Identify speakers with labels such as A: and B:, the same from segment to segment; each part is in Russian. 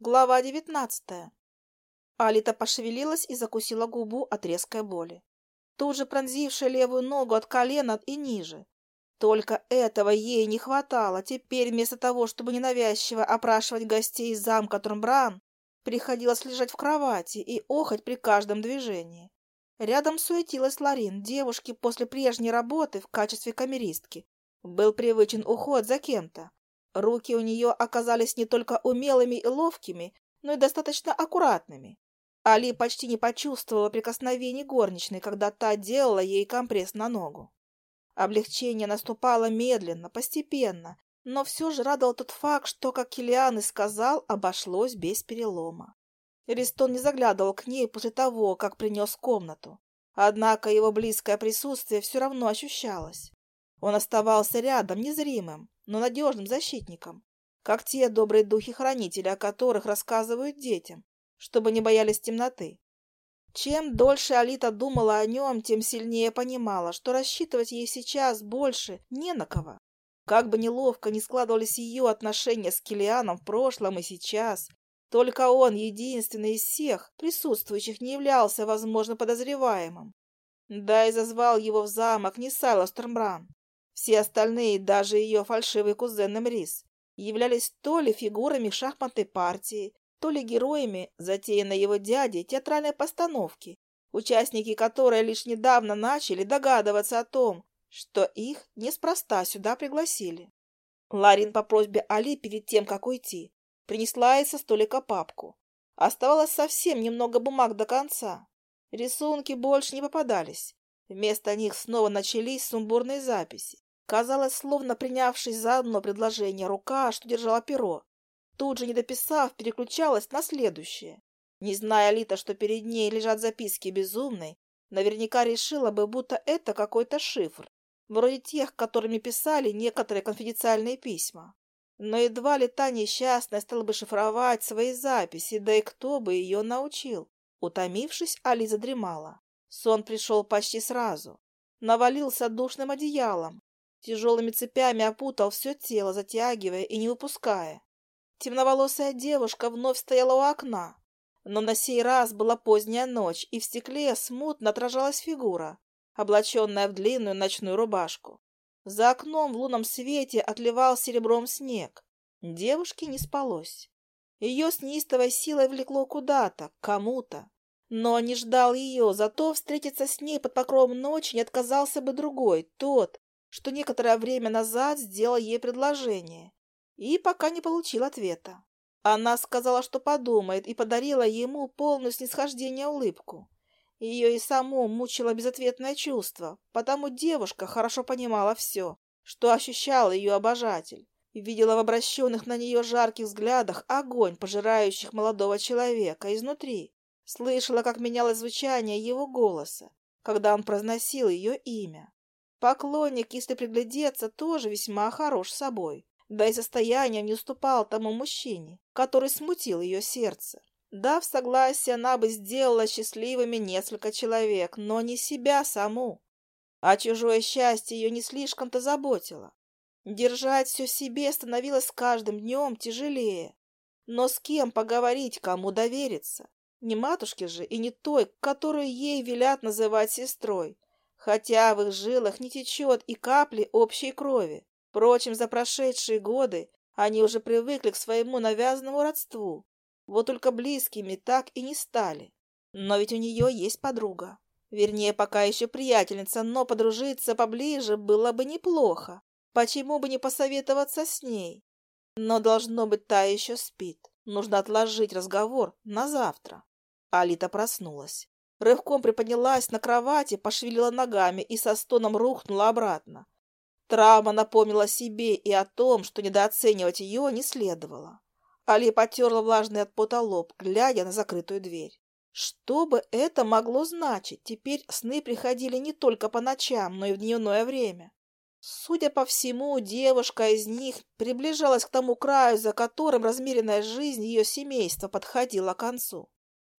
A: Глава девятнадцатая. Алита пошевелилась и закусила губу от резкой боли, тут же пронзившая левую ногу от колена и ниже. Только этого ей не хватало. Теперь вместо того, чтобы ненавязчиво опрашивать гостей из замка Турмбран, приходилось лежать в кровати и охать при каждом движении. Рядом суетилась Ларин, девушке после прежней работы в качестве камеристки. Был привычен уход за кем-то. Руки у нее оказались не только умелыми и ловкими, но и достаточно аккуратными. Али почти не почувствовала прикосновений горничной, когда та делала ей компресс на ногу. Облегчение наступало медленно, постепенно, но все же радовал тот факт, что, как Килиан и сказал, обошлось без перелома. Ристон не заглядывал к ней после того, как принес комнату. Однако его близкое присутствие все равно ощущалось. Он оставался рядом, незримым, но надежным защитником, как те добрые духи-хранители, о которых рассказывают детям, чтобы не боялись темноты. Чем дольше Алита думала о нем, тем сильнее понимала, что рассчитывать ей сейчас больше не на кого. Как бы неловко ни складывались ее отношения с Килианом в прошлом и сейчас, только он, единственный из всех присутствующих, не являлся, возможно, подозреваемым. Да и зазвал его в замок не Сайлос Тормбран, все остальные, даже ее фальшивый кузен Эмрис, являлись то ли фигурами шахматной партии, то ли героями, затеянной его дядей, театральной постановки, участники которой лишь недавно начали догадываться о том, что их неспроста сюда пригласили. Ларин по просьбе Али перед тем, как уйти, принесла из со столика папку. Оставалось совсем немного бумаг до конца. Рисунки больше не попадались. Вместо них снова начались сумбурные записи. Казалось, словно принявшись за одно предложение, рука, что держала перо, тут же, не дописав, переключалась на следующее. Не зная Лита, что перед ней лежат записки безумной, наверняка решила бы, будто это какой-то шифр, вроде тех, которыми писали некоторые конфиденциальные письма. Но едва ли та несчастная стала бы шифровать свои записи, да и кто бы ее научил. Утомившись, Али задремала. Сон пришел почти сразу. Навалился душным одеялом, Тяжелыми цепями опутал все тело, затягивая и не выпуская. Темноволосая девушка вновь стояла у окна, но на сей раз была поздняя ночь, и в стекле смутно отражалась фигура, облаченная в длинную ночную рубашку. За окном в лунном свете отливал серебром снег. Девушке не спалось. Ее с неистовой силой влекло куда-то, кому-то. Но не ждал ее, зато встретиться с ней под покровом ночи не отказался бы другой, тот, что некоторое время назад сделал ей предложение и пока не получил ответа. Она сказала, что подумает, и подарила ему полную снисхождение улыбку. Ее и саму мучило безответное чувство, потому девушка хорошо понимала все, что ощущал ее обожатель, и видела в обращенных на нее жарких взглядах огонь, пожирающих молодого человека изнутри. Слышала, как менялось звучание его голоса, когда он произносил ее имя. Поклонник, если приглядеться, тоже весьма хорош собой, да и состоянием не уступал тому мужчине, который смутил ее сердце. Дав согласие, она бы сделала счастливыми несколько человек, но не себя саму. А чужое счастье ее не слишком-то заботило. Держать все себе становилось с каждым днем тяжелее. Но с кем поговорить, кому довериться? Не матушке же и не той, которую ей велят называть сестрой, хотя в их жилах не течет и капли общей крови. Впрочем, за прошедшие годы они уже привыкли к своему навязанному родству. Вот только близкими так и не стали. Но ведь у нее есть подруга. Вернее, пока еще приятельница, но подружиться поближе было бы неплохо. Почему бы не посоветоваться с ней? Но должно быть, та еще спит. Нужно отложить разговор на завтра. Алита проснулась. Рывком приподнялась на кровати, пошевелила ногами и со стоном рухнула обратно. Травма напомнила себе и о том, что недооценивать ее не следовало. Али потерла влажный от пота лоб, глядя на закрытую дверь. Что бы это могло значить? Теперь сны приходили не только по ночам, но и в дневное время. Судя по всему, девушка из них приближалась к тому краю, за которым размеренная жизнь ее семейства подходила к концу.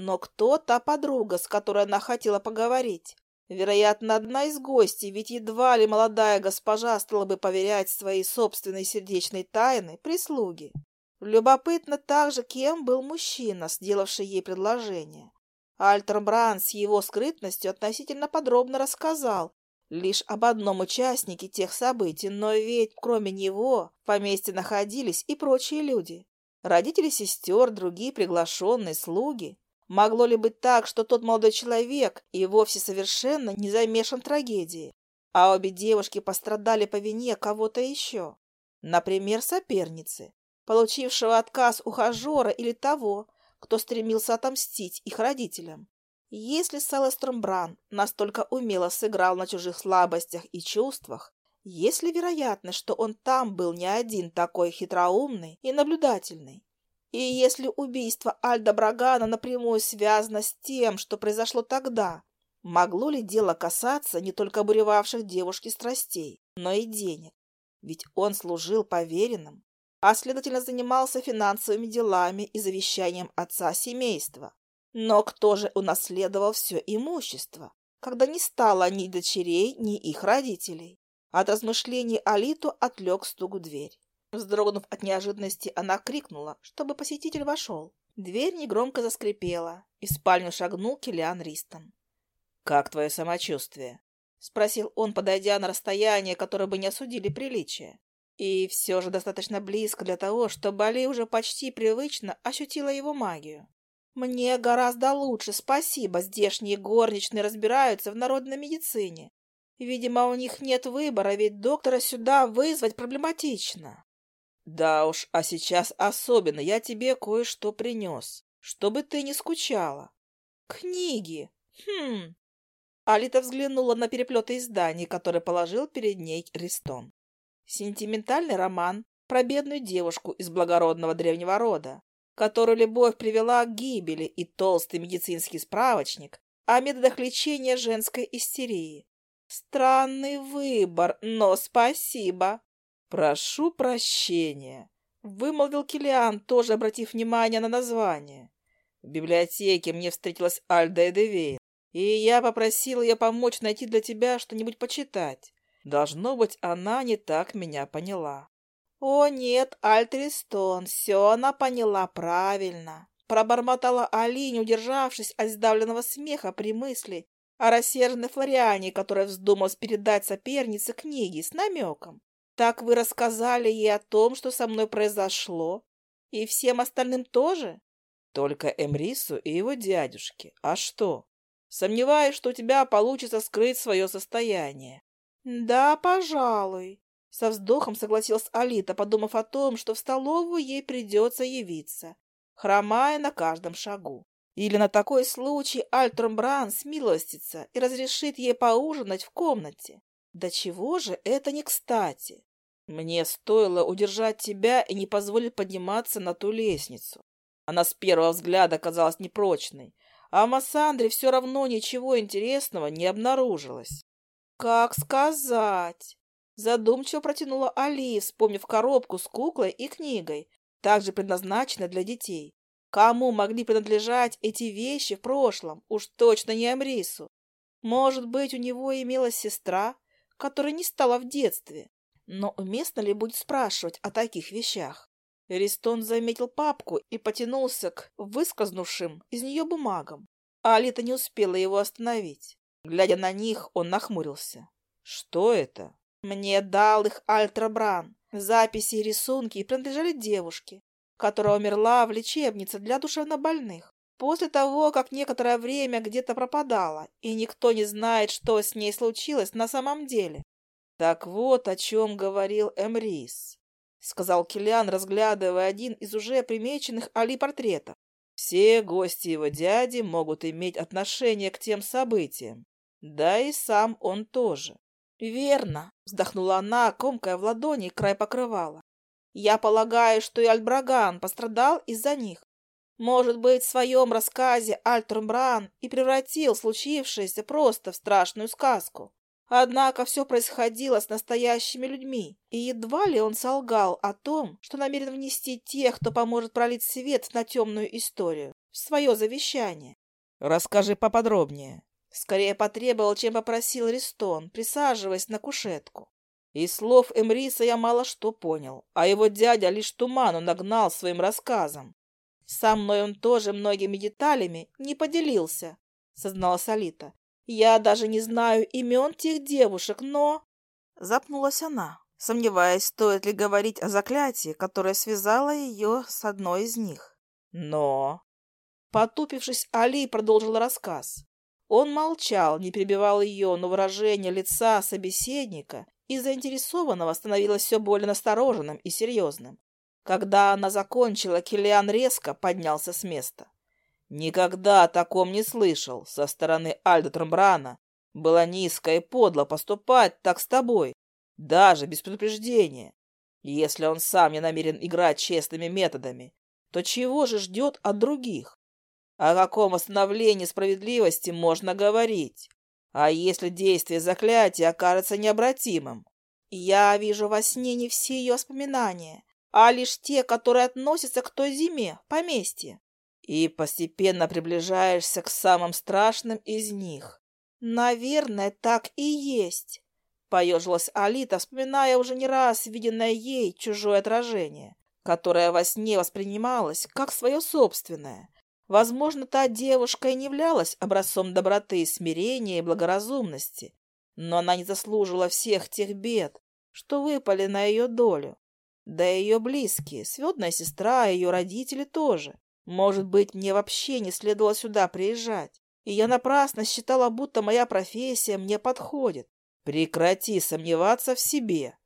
A: Но кто та подруга, с которой она хотела поговорить? Вероятно, одна из гостей, ведь едва ли молодая госпожа стала бы поверять свои собственные сердечные тайны прислуги. Любопытно также, кем был мужчина, сделавший ей предложение. Альтер Бран с его скрытностью относительно подробно рассказал лишь об одном участнике тех событий, но ведь кроме него в поместье находились и прочие люди. Родители сестер, другие приглашенные, слуги. Могло ли быть так, что тот молодой человек и вовсе совершенно не замешан в трагедии, а обе девушки пострадали по вине кого-то еще? Например, соперницы, получившего отказ ухажера или того, кто стремился отомстить их родителям. Если Селестром Бран настолько умело сыграл на чужих слабостях и чувствах, есть ли вероятность, что он там был не один такой хитроумный и наблюдательный? И если убийство Альда Брагана напрямую связано с тем, что произошло тогда, могло ли дело касаться не только обуревавших девушки страстей, но и денег? Ведь он служил поверенным, а следовательно занимался финансовыми делами и завещанием отца семейства. Но кто же унаследовал все имущество, когда не стало ни дочерей, ни их родителей? От размышлений Алиту отвлек стук в дверь. Вздрогнув от неожиданности, она крикнула, чтобы посетитель вошел. Дверь негромко заскрипела, и в спальню шагнул Килиан Ристон. «Как твое самочувствие?» — спросил он, подойдя на расстояние, которое бы не осудили приличие. И все же достаточно близко для того, чтобы Али уже почти привычно ощутила его магию. «Мне гораздо лучше, спасибо. Здешние горничные разбираются в народной медицине. Видимо, у них нет выбора, ведь доктора сюда вызвать проблематично». «Да уж, а сейчас особенно я тебе кое-что принес, чтобы ты не скучала». «Книги? Хм...» Алита взглянула на переплеты изданий, которые положил перед ней Ристон. Сентиментальный роман про бедную девушку из благородного древнего рода, которую любовь привела к гибели, и толстый медицинский справочник о методах лечения женской истерии. Странный выбор, но спасибо. Прошу прощения, вымолвил Килиан, тоже обратив внимание на название. В библиотеке мне встретилась Альда Эдевейн, и я попросил ее помочь найти для тебя что-нибудь почитать. Должно быть, она не так меня поняла. «О нет, Альтристон, все она поняла правильно», — пробормотала Али, не удержавшись от сдавленного смеха при мысли о рассерженной Флориане, которая вздумалась передать сопернице книги с намеком. «Так вы рассказали ей о том, что со мной произошло, и всем остальным тоже?» «Только Эмрису и его дядюшке. А что? Сомневаюсь, что у тебя получится скрыть свое состояние. «Да, пожалуй», — со вздохом согласилась Алита, подумав о том, что в столовую ей придется явиться, хромая на каждом шагу. Или на такой случай Альтром Бран смилостится и разрешит ей поужинать в комнате. Да чего же это не кстати? Мне стоило удержать тебя и не позволить подниматься на ту лестницу. Она с первого взгляда казалась непрочной, а в Массандре все равно ничего интересного не обнаружилось. «Как сказать?» Задумчиво протянула Али, вспомнив коробку с куклой и книгой, также предназначенной для детей. Кому могли принадлежать эти вещи в прошлом? Уж точно не Амрису. Может быть, у него имелась сестра, которая не стала в детстве. Но уместно ли будет спрашивать о таких вещах? Ристон заметил папку и потянулся к выскользнувшим из нее бумагам. А Алита не успела его остановить. Глядя на них, он нахмурился. «Что это?» «Мне дал их Альтрабран. Записи и рисунки принадлежали девушке, которая умерла в лечебнице для душевнобольных. После того, как некоторое время где-то пропадала, и никто не знает, что с ней случилось на самом деле. Так вот, о чем говорил Эмрис, — сказал Киллиан, разглядывая один из уже примеченных Али портретов. Все гости его дяди могут иметь отношение к тем событиям, да и сам он тоже. Верно, вздохнула она, комкая в ладони край покрывала. Я полагаю, что и Альбраган пострадал из-за них. Может быть, в своем рассказе Альтрумбран и превратил случившееся просто в страшную сказку. Однако все происходило с настоящими людьми, и едва ли он солгал о том, что намерен внести тех, кто поможет пролить свет на темную историю, в свое завещание. «Расскажи поподробнее», Скорее потребовал, чем попросил Ристон, присаживаясь на кушетку. Из слов Эмриса я мало что понял, а его дядя лишь туману нагнал своим рассказом. Со мной он тоже многими деталями не поделился, созналась Алита. Я даже не знаю имен тех девушек, но... Запнулась она, сомневаясь, стоит ли говорить о заклятии, которое связало ее с одной из них. Но... Потупившись, Али продолжил рассказ. Он молчал, не перебивал ее, но выражение лица собеседника и заинтересованного становилось все более настороженным и серьезным. Когда она закончила, Килиан резко поднялся с места. Никогда о таком не слышал со стороны Альда Трамбрана. Было низко и подло поступать так с тобой, даже без предупреждения. Если он сам не намерен играть честными методами, то чего же ждет от других? О каком восстановлении справедливости можно говорить? А если действие заклятия окажется необратимым? Я вижу во сне не все ее воспоминания, а лишь те, которые относятся к той зиме, поместье. И постепенно приближаешься к самым страшным из них. Наверное, так и есть. Поежилась Алита, вспоминая уже не раз виденное ей чужое отражение, которое во сне воспринималось как свое собственное – Возможно, та девушка и не являлась образцом доброты, смирения и благоразумности, но она не заслужила всех тех бед, что выпали на ее долю. Да и ее близкие, сводная сестра и ее родители тоже. Может быть, мне вообще не следовало сюда приезжать, и я напрасно считала, будто моя профессия мне подходит. Прекрати сомневаться в себе.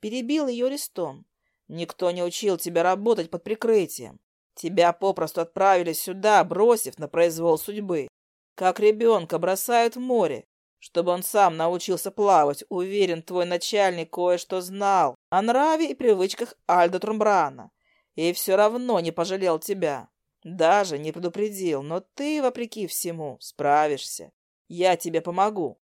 A: Перебил ее Ристон. Никто не учил тебя работать под прикрытием. Тебя попросту отправили сюда, бросив на произвол судьбы. Как ребенка бросают в море, чтобы он сам научился плавать. Уверен, твой начальник кое-что знал о нраве и привычках Альда Трумбрана. И все равно не пожалел тебя. Даже не предупредил, но ты, вопреки всему, справишься. Я тебе помогу.